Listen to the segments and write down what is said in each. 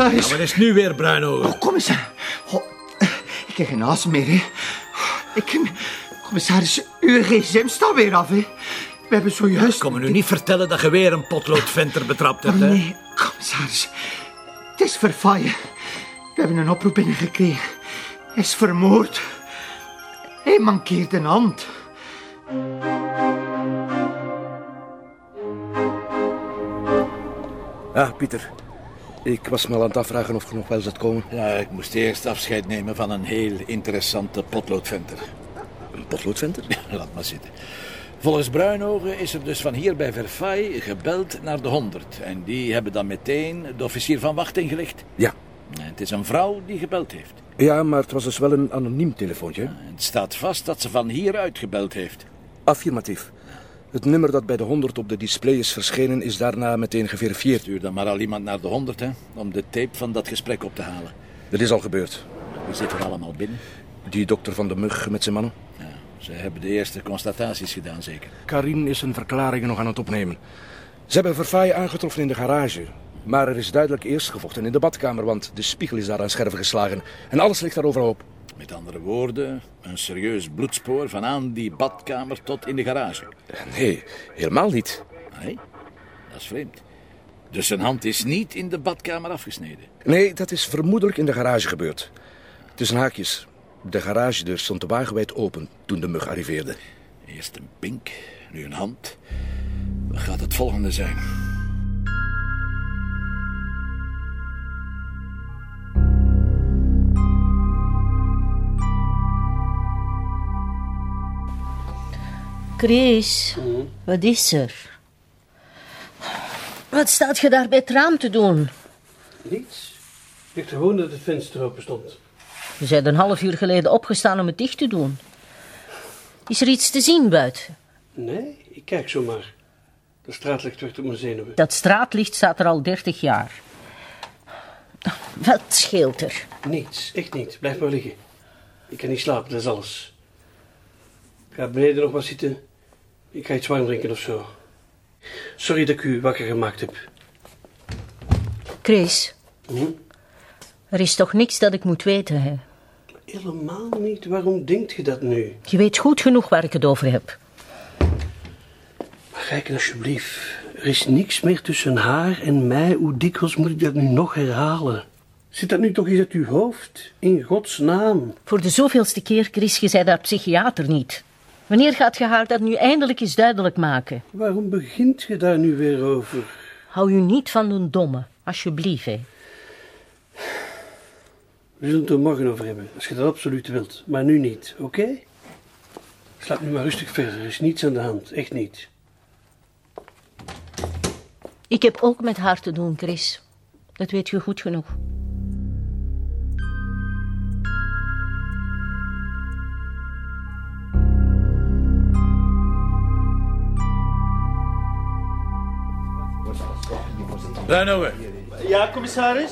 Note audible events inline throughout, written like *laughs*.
commissaris. Wat is nu weer, Bruinogen? Oh, commissaris. Oh, ik heb geen haast meer, hè. Ik... Commissaris, uw gsm staat weer af, hè. We hebben zojuist... Kom me nu niet vertellen dat je weer een potloodventer betrapt hebt, hè? Nee, commissaris. Het is verfaaien. We hebben een oproep binnengekregen. Hij is vermoord. Hij mankeert een hand. Ah, Pieter. Ik was me al aan het afvragen of je nog wel zult komen. Ja, ik moest eerst afscheid nemen van een heel interessante potloodventer. Een potloodventer? *laughs* Laat maar zitten. Volgens Bruinogen is er dus van hier bij Verfaai gebeld naar de 100. En die hebben dan meteen de officier van wacht ingelicht. Ja. En het is een vrouw die gebeld heeft. Ja, maar het was dus wel een anoniem telefoontje. En het staat vast dat ze van hieruit gebeld heeft. Affirmatief. Het nummer dat bij de 100 op de display is verschenen is daarna meteen geverifieerd. Stuur dan maar al iemand naar de 100, hè, om de tape van dat gesprek op te halen. Dat is al gebeurd. Wie zit er allemaal binnen? Die dokter van de Mug met zijn mannen. Ja, ze hebben de eerste constataties gedaan, zeker. Karin is zijn verklaringen nog aan het opnemen. Ze hebben Verfaaien aangetroffen in de garage. Maar er is duidelijk eerst gevochten in de badkamer, want de spiegel is daar aan scherven geslagen. En alles ligt daar overhoop. Met andere woorden, een serieus bloedspoor van aan die badkamer tot in de garage. Nee, helemaal niet. Nee, dat is vreemd. Dus zijn hand is niet in de badkamer afgesneden. Nee, dat is vermoedelijk in de garage gebeurd. Tussen haakjes. De garagedeur stond wagenwijd open toen de mug arriveerde. Eerst een pink, nu een hand. Wat gaat het volgende zijn? Chris, wat is er? Wat staat je daar bij het raam te doen? Niets. Ik dacht gewoon dat het venster open stond. Je bent een half uur geleden opgestaan om het dicht te doen. Is er iets te zien buiten? Nee, ik kijk zomaar. De straatlicht werd op mijn zenuwen. Dat straatlicht staat er al dertig jaar. Wat scheelt er? Niets, echt niet. Blijf maar liggen. Ik kan niet slapen, dat is alles. Ik ga beneden nog wat zitten. Ik ga iets warm drinken of zo. Sorry dat ik u wakker gemaakt heb. Chris, Hm? er is toch niks dat ik moet weten, hè? Helemaal niet. Waarom denkt je dat nu? Je weet goed genoeg waar ik het over heb. Kijk alsjeblieft. Er is niks meer tussen haar en mij. Hoe dikwijls moet ik dat nu nog herhalen? Zit dat nu toch eens uit uw hoofd? In Gods naam. Voor de zoveelste keer, Chris, je zei dat psychiater niet. Wanneer gaat je haar dat nu eindelijk eens duidelijk maken? Waarom begint je daar nu weer over? Hou u niet van een domme, alsjeblieft, hè. We zullen het er morgen over hebben, als je dat absoluut wilt. Maar nu niet, oké? Slaap nu maar rustig verder. Er is niets aan de hand. Echt niet. Ik heb ook met haar te doen, Chris. Dat weet je goed genoeg. Bruinogen, Ja, commissaris?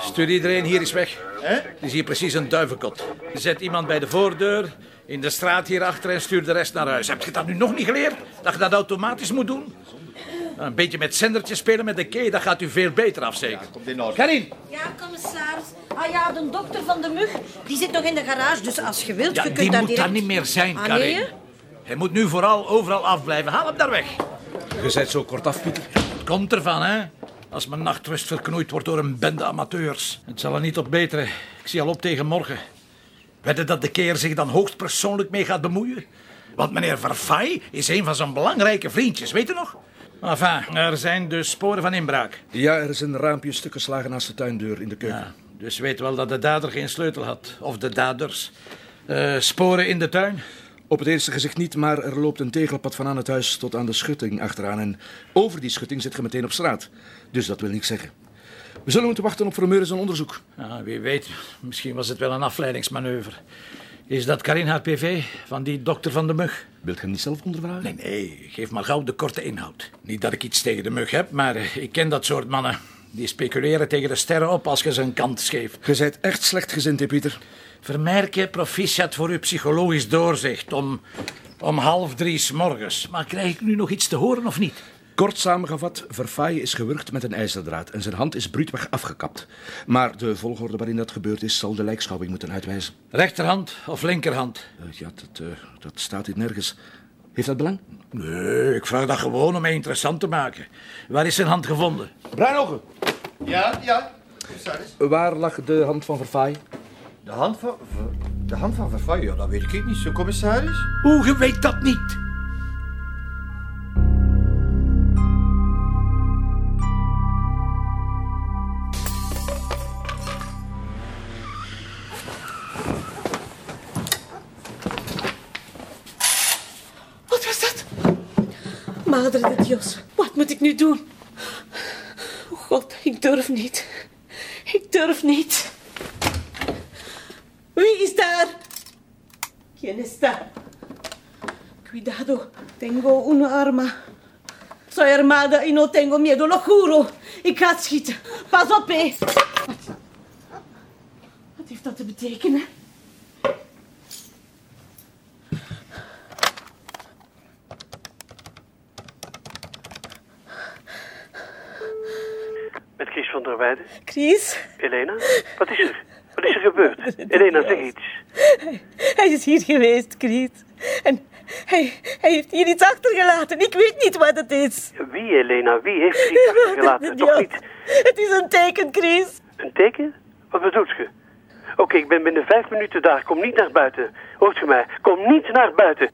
stuur iedereen hier eens weg. Het is hier precies een duivenkot. Zet iemand bij de voordeur, in de straat hierachter en stuur de rest naar huis. Heb je dat nu nog niet geleerd? Dat je dat automatisch moet doen? Nou, Een beetje met zendertjes spelen met de key, dat gaat u veel beter af, zeker. Karin, Ja, commissaris. Ah ja, de dokter van de mug, die zit nog in de garage. Dus als je wilt, ja, je die kunt daar moet direct... daar niet meer zijn, Ah, Karin. nee, hè? Hij moet nu vooral overal afblijven. Haal hem daar weg. Je bent zo kortaf, Pieter. Het komt ervan, hè? Als mijn nachtrust verknoeid wordt door een bende amateurs. Het zal er niet op beteren. Ik zie al op tegen morgen. Wedden dat de keer zich dan hoogstpersoonlijk mee gaat bemoeien? Want meneer Verfay is een van zijn belangrijke vriendjes, weet u nog? Enfin, er zijn dus sporen van inbraak. Ja, er is een raampje stuk geslagen naast de tuindeur in de keuken. Ja, dus weet wel dat de dader geen sleutel had. Of de daders. Eh, sporen in de tuin? Op het eerste gezicht niet, maar er loopt een tegelpad van aan het huis tot aan de schutting achteraan. En over die schutting zit je meteen op straat. Dus dat wil niks zeggen. We zullen moeten wachten op Vermeuren zijn onderzoek. Ja, wie weet, misschien was het wel een afleidingsmanoeuvre. Is dat Karin haar PV van die dokter van de mug? Wilt je hem niet zelf ondervragen? Nee, nee, geef maar gauw de korte inhoud. Niet dat ik iets tegen de mug heb, maar ik ken dat soort mannen. Die speculeren tegen de sterren op als je ze een kant scheeft. Je bent echt slecht gezind, hè, Pieter. Vermerk je proficiat voor uw psychologisch doorzicht om, om half drie s morgens. Maar krijg ik nu nog iets te horen of niet? Kort samengevat, Verfaaien is gewurgd met een ijzerdraad en zijn hand is bruutweg afgekapt. Maar de volgorde waarin dat gebeurd is, zal de lijkschouwing moeten uitwijzen. Rechterhand of linkerhand? Eh, ja, dat, eh, dat staat hier nergens. Heeft dat belang? Nee, ik vraag dat gewoon om mij interessant te maken. Waar is zijn hand gevonden? Bruinogen, Ja, ja, commissaris. waar lag de hand van Verfaaien? De hand van... De hand van Verfaaien, ja, dat weet ik niet zo, commissaris. Hoe, je weet dat niet? Wat was dat? Madre de Dios, wat moet ik nu doen? Ik durf niet. Ik durf niet. Wie is daar? ¿Quién está? Cuidado, tengo una arma. Soy armada y no tengo miedo, lo juro. Ik ga schieten. Pas op, hé. Wat heeft dat te betekenen? Met Chris van der Weijden. Chris, Elena, wat is er? Wat is er gebeurd? *laughs* Elena, zeg iets. hij is hier geweest, Chris. En hij, hij heeft hier iets achtergelaten. Ik weet niet wat het is. Wie, Elena? Wie heeft iets *laughs* achtergelaten? Toch niet Het is een teken, Chris. een teken? Wat bedoelt je? Oké, ik ben binnen vijf minuten daar. Kom niet naar buiten. Hoort u mij? Kom niet naar buiten.